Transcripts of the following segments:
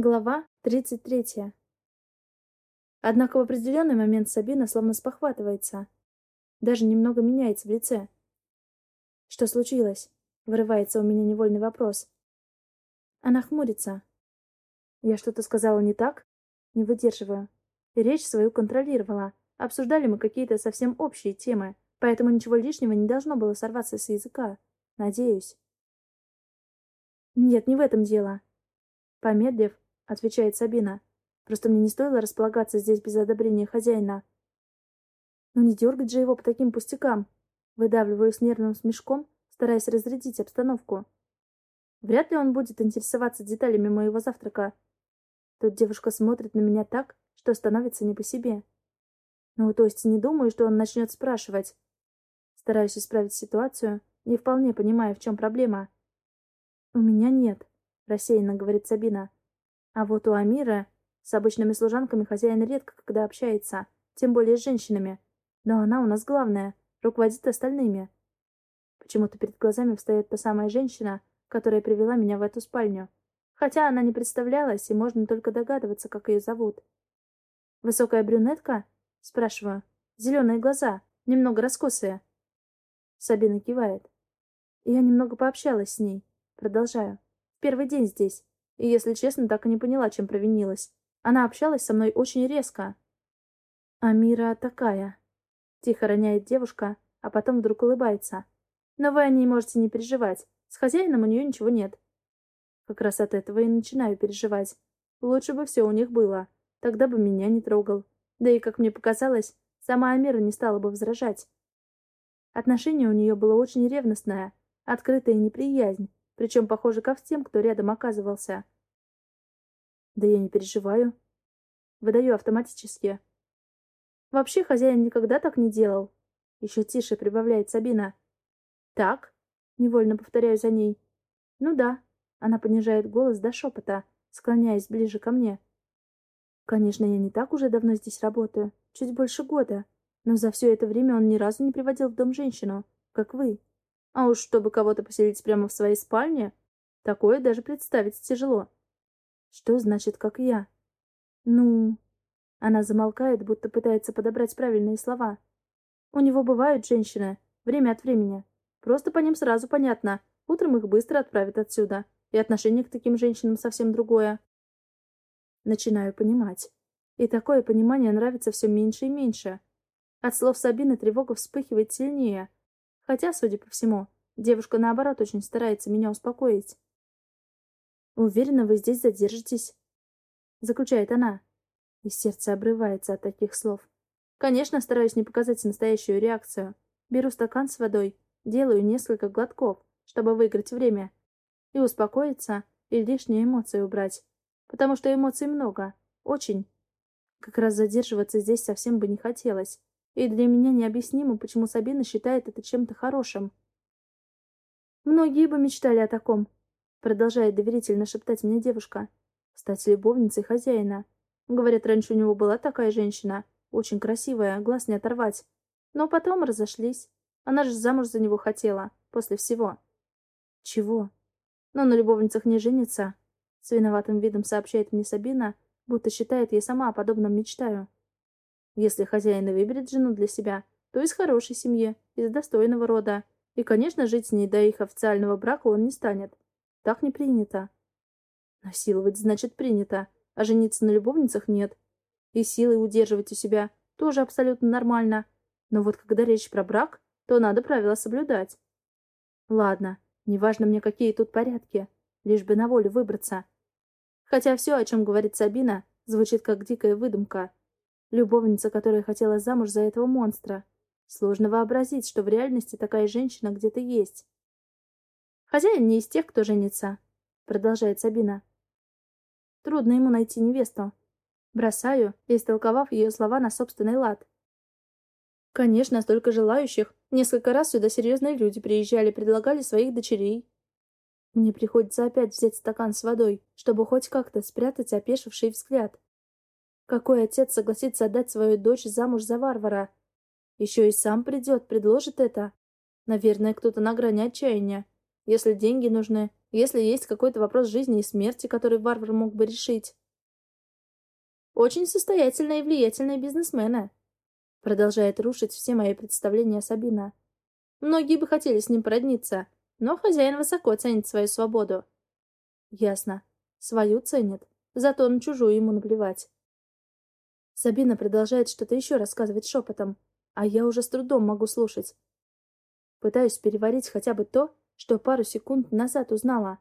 Глава 33. Однако в определенный момент Сабина словно спохватывается. Даже немного меняется в лице. «Что случилось?» — вырывается у меня невольный вопрос. Она хмурится. «Я что-то сказала не так?» Не выдерживаю. Речь свою контролировала. Обсуждали мы какие-то совсем общие темы, поэтому ничего лишнего не должно было сорваться с языка. Надеюсь. «Нет, не в этом дело», Помедлив, отвечает Сабина. Просто мне не стоило располагаться здесь без одобрения хозяина. Но не дергать же его по таким пустякам. Выдавливаю с нервным смешком, стараясь разрядить обстановку. Вряд ли он будет интересоваться деталями моего завтрака. Тут девушка смотрит на меня так, что становится не по себе. Ну, то есть не думаю, что он начнет спрашивать. Стараюсь исправить ситуацию, не вполне понимая, в чем проблема. У меня нет рассеянно говорит Сабина. А вот у Амира с обычными служанками хозяин редко когда общается, тем более с женщинами. Но она у нас главная, руководит остальными. Почему-то перед глазами встает та самая женщина, которая привела меня в эту спальню. Хотя она не представлялась, и можно только догадываться, как ее зовут. «Высокая брюнетка?» — спрашиваю. «Зеленые глаза, немного раскосые». Сабина кивает. Я немного пообщалась с ней. Продолжаю. Первый день здесь. И, если честно, так и не поняла, чем провинилась. Она общалась со мной очень резко. «Амира такая», — тихо роняет девушка, а потом вдруг улыбается. «Но вы о ней можете не переживать. С хозяином у нее ничего нет». Как раз от этого и начинаю переживать. Лучше бы все у них было. Тогда бы меня не трогал. Да и, как мне показалось, сама Амира не стала бы возражать. Отношение у нее было очень ревностное, открытая неприязнь, причем, похоже, ко всем, кто рядом оказывался. Да я не переживаю. Выдаю автоматически. Вообще хозяин никогда так не делал. Еще тише прибавляет Сабина. Так? Невольно повторяю за ней. Ну да. Она понижает голос до шепота, склоняясь ближе ко мне. Конечно, я не так уже давно здесь работаю. Чуть больше года. Но за все это время он ни разу не приводил в дом женщину, как вы. А уж чтобы кого-то поселить прямо в своей спальне, такое даже представить тяжело. Что значит, как я? Ну... Она замолкает, будто пытается подобрать правильные слова. У него бывают женщины, время от времени. Просто по ним сразу понятно. Утром их быстро отправят отсюда. И отношение к таким женщинам совсем другое. Начинаю понимать. И такое понимание нравится все меньше и меньше. От слов Сабины тревога вспыхивает сильнее, Хотя, судя по всему, девушка, наоборот, очень старается меня успокоить. «Уверена, вы здесь задержитесь», — заключает она. И сердце обрывается от таких слов. Конечно, стараюсь не показать настоящую реакцию. Беру стакан с водой, делаю несколько глотков, чтобы выиграть время. И успокоиться, и лишние эмоции убрать. Потому что эмоций много. Очень. Как раз задерживаться здесь совсем бы не хотелось. И для меня необъяснимо, почему Сабина считает это чем-то хорошим. «Многие бы мечтали о таком», — продолжает доверительно шептать мне девушка. «Стать любовницей хозяина. Говорят, раньше у него была такая женщина, очень красивая, глаз не оторвать. Но потом разошлись. Она же замуж за него хотела, после всего». «Чего?» «Но на любовницах не женится», — с виноватым видом сообщает мне Сабина, будто считает, я сама о подобном мечтаю. Если хозяин выберет жену для себя, то из хорошей семьи, из достойного рода. И, конечно, жить с ней до их официального брака он не станет. Так не принято. Насиловать значит принято, а жениться на любовницах нет. И силой удерживать у себя тоже абсолютно нормально. Но вот когда речь про брак, то надо правила соблюдать. Ладно, неважно мне, какие тут порядки, лишь бы на волю выбраться. Хотя все, о чем говорит Сабина, звучит как дикая выдумка. Любовница, которая хотела замуж за этого монстра. Сложно вообразить, что в реальности такая женщина где-то есть. Хозяин не из тех, кто женится, продолжает Сабина. Трудно ему найти невесту. Бросаю, истолковав ее слова на собственный лад. Конечно, столько желающих. Несколько раз сюда серьезные люди приезжали, предлагали своих дочерей. Мне приходится опять взять стакан с водой, чтобы хоть как-то спрятать опешивший взгляд. Какой отец согласится отдать свою дочь замуж за варвара? Еще и сам придет, предложит это. Наверное, кто-то на грани отчаяния. Если деньги нужны, если есть какой-то вопрос жизни и смерти, который варвар мог бы решить. Очень состоятельные и влиятельные бизнесмены. Продолжает рушить все мои представления Сабина. Многие бы хотели с ним породниться, но хозяин высоко ценит свою свободу. Ясно. Свою ценит, зато на чужую ему наплевать. Сабина продолжает что-то еще рассказывать шепотом, а я уже с трудом могу слушать. Пытаюсь переварить хотя бы то, что пару секунд назад узнала.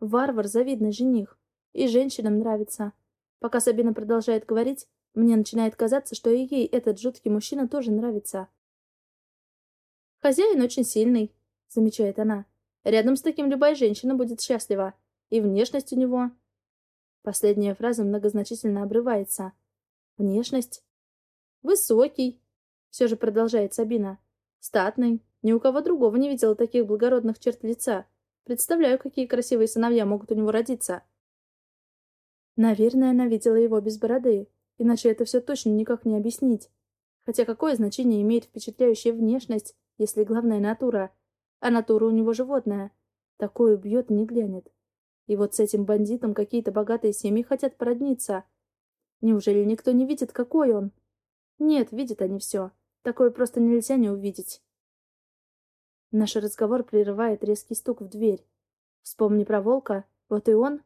Варвар — завидный жених, и женщинам нравится. Пока Сабина продолжает говорить, мне начинает казаться, что и ей этот жуткий мужчина тоже нравится. «Хозяин очень сильный», — замечает она. «Рядом с таким любая женщина будет счастлива. И внешность у него...» Последняя фраза многозначительно обрывается. «Внешность?» «Высокий», — все же продолжает Сабина. «Статный, ни у кого другого не видела таких благородных черт лица. Представляю, какие красивые сыновья могут у него родиться. Наверное, она видела его без бороды, иначе это все точно никак не объяснить. Хотя какое значение имеет впечатляющая внешность, если главная натура? А натура у него животная. Такое бьет и не глянет. И вот с этим бандитом какие-то богатые семьи хотят породниться. Неужели никто не видит, какой он? Нет, видят они все. Такое просто нельзя не увидеть. Наш разговор прерывает резкий стук в дверь. Вспомни про волка, вот и он,